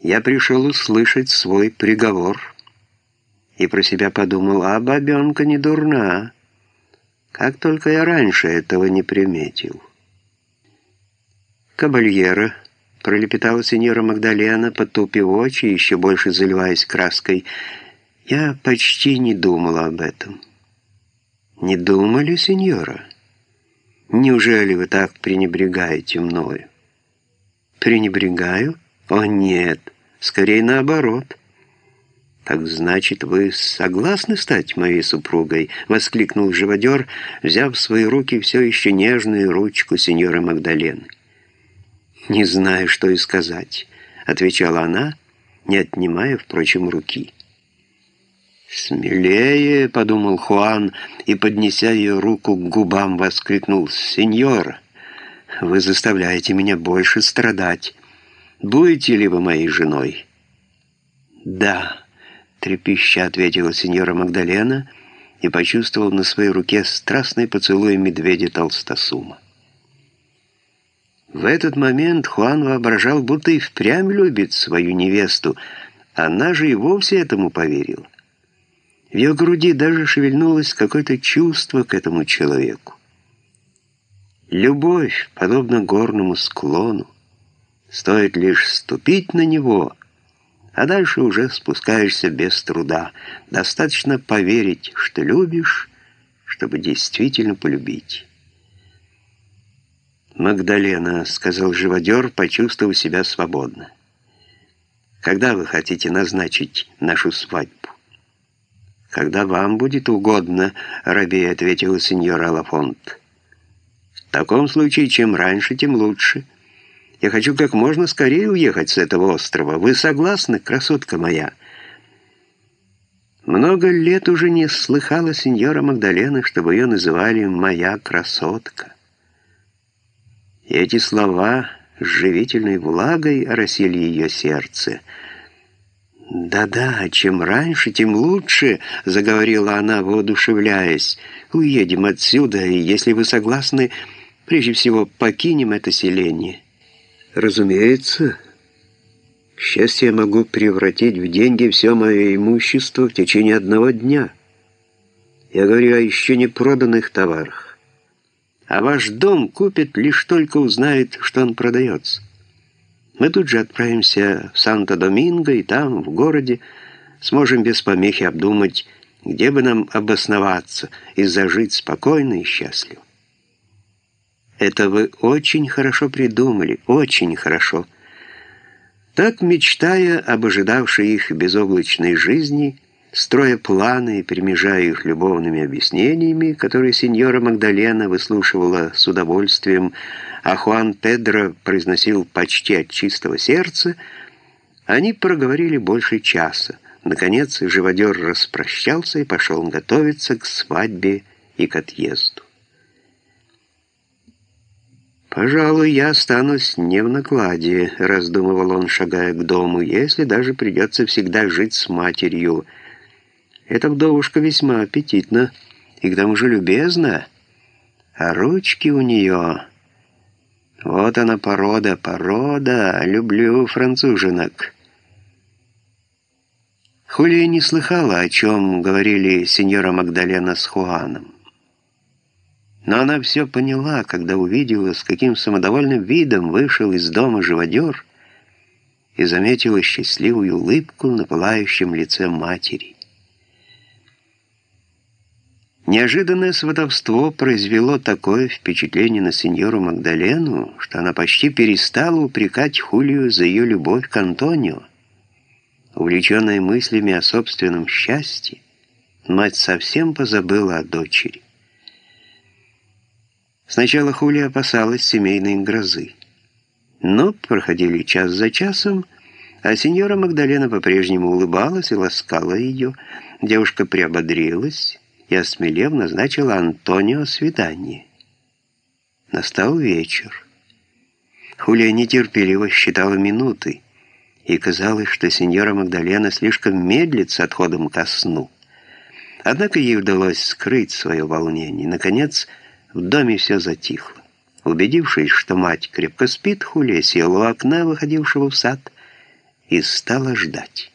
Я пришел услышать свой приговор и про себя подумал, а бабенка не дурна. Как только я раньше этого не приметил. «Кабальера», — пролепетала сеньора Магдалена, потупив очи, еще больше заливаясь краской, — «я почти не думала об этом». «Не думали, сеньора? Неужели вы так пренебрегаете мною?» «Пренебрегаю? О, нет, скорее наоборот». «Так значит, вы согласны стать моей супругой?» — воскликнул живодер, взяв в свои руки все еще нежную ручку сеньора Магдалены. «Не знаю, что и сказать», — отвечала она, не отнимая, впрочем, руки. «Смелее», — подумал Хуан, и, поднеся ее руку к губам, воскликнул «Сеньора, вы заставляете меня больше страдать. Будете ли вы моей женой?» «Да», — трепеща ответила сеньора Магдалена и почувствовал на своей руке страстный поцелуй медведя Толстосума. В этот момент Хуан воображал, будто и впрямь любит свою невесту, она же и вовсе этому поверила. В ее груди даже шевельнулось какое-то чувство к этому человеку. Любовь, подобно горному склону, стоит лишь ступить на него, а дальше уже спускаешься без труда. Достаточно поверить, что любишь, чтобы действительно полюбить. «Магдалена», — сказал живодер, почувствовав себя свободно. «Когда вы хотите назначить нашу свадьбу?» «Когда вам будет угодно», — рабей ответила сеньора Лафонт. «В таком случае, чем раньше, тем лучше. Я хочу как можно скорее уехать с этого острова. Вы согласны, красотка моя?» Много лет уже не слыхала сеньора Магдалена, чтобы ее называли «моя красотка». И эти слова с живительной влагой оросили ее сердце — «Да-да, чем раньше, тем лучше», — заговорила она, воодушевляясь. «Уедем отсюда, и, если вы согласны, прежде всего покинем это селение». «Разумеется. К счастью, я могу превратить в деньги все мое имущество в течение одного дня. Я говорю о еще не проданных товарах. А ваш дом купит лишь только узнает, что он продается». Мы тут же отправимся в Санто-Доминго, и там, в городе, сможем без помехи обдумать, где бы нам обосноваться и зажить спокойно и счастливо. Это вы очень хорошо придумали, очень хорошо. Так, мечтая об ожидавшей их безоблачной жизни, строя планы и перемежая их любовными объяснениями, которые сеньора Магдалена выслушивала с удовольствием, а Хуан Педро произносил почти от чистого сердца, они проговорили больше часа. Наконец, живодер распрощался и пошел готовиться к свадьбе и к отъезду. «Пожалуй, я останусь не в накладе», — раздумывал он, шагая к дому, «если даже придется всегда жить с матерью. Эта вдовушка весьма аппетитна и к тому же любезна, а ручки у нее...» Вот она порода, порода, люблю француженок. Хулия не слыхала, о чем говорили сеньора Магдалена с Хуаном. Но она все поняла, когда увидела, с каким самодовольным видом вышел из дома живодер и заметила счастливую улыбку на пылающем лице матери. Неожиданное сватовство произвело такое впечатление на сеньору Магдалену, что она почти перестала упрекать Хулию за ее любовь к Антонио. Увлеченная мыслями о собственном счастье, мать совсем позабыла о дочери. Сначала Хулия опасалась семейной грозы. Но проходили час за часом, а сеньора Магдалена по-прежнему улыбалась и ласкала ее. Девушка приободрилась, и, осмелев, назначила Антонио свидание. Настал вечер. Хулия нетерпеливо считала минуты, и казалось, что сеньора Магдалена слишком медлит с отходом ко сну. Однако ей удалось скрыть свое волнение. Наконец, в доме все затихло. Убедившись, что мать крепко спит, Хулия села у окна, выходившего в сад, и стала ждать.